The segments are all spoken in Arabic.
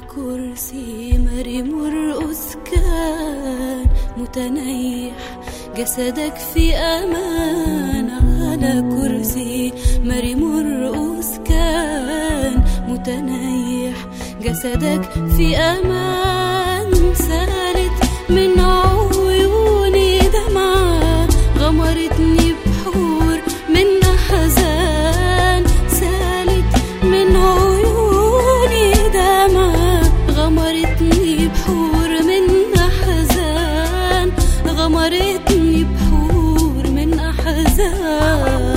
كرسي مريم الرؤوس كان متنيح جسدك في أمان. على كرسي مريم الرؤوس كان متنيح جسدك في أمان. سالت من طارتني بحور من أحزان.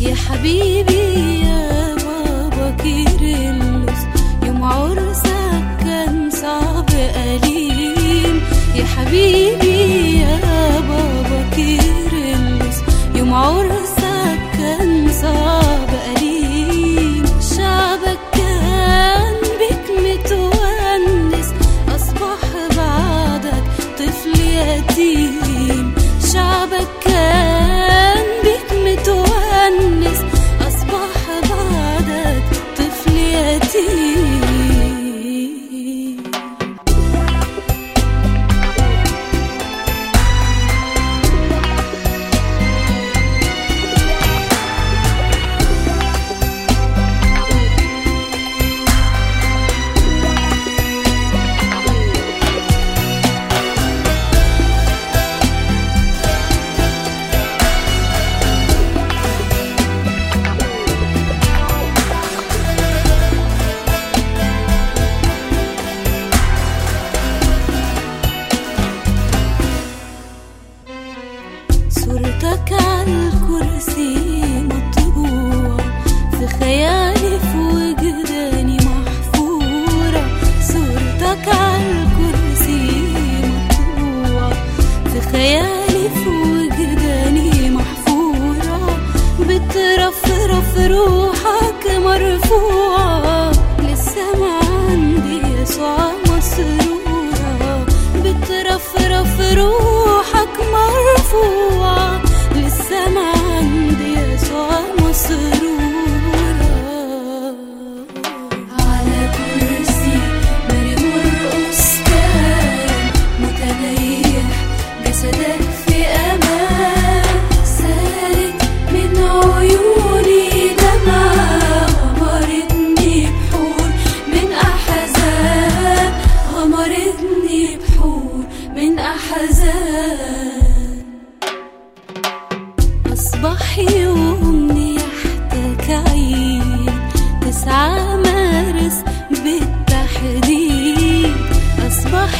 يا حبيبي شوف روحك مرفوعة للسما عندي يسوع مسرورة. بترفرف روحك مرفوعة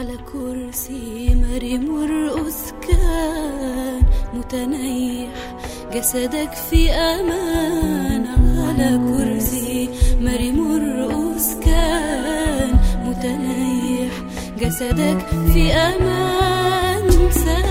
على كرسي مريم ارقص كان متنيح جسدك في أمان. على كرسي مريم ارقص كان متنيح جسدك في أمان. سلام.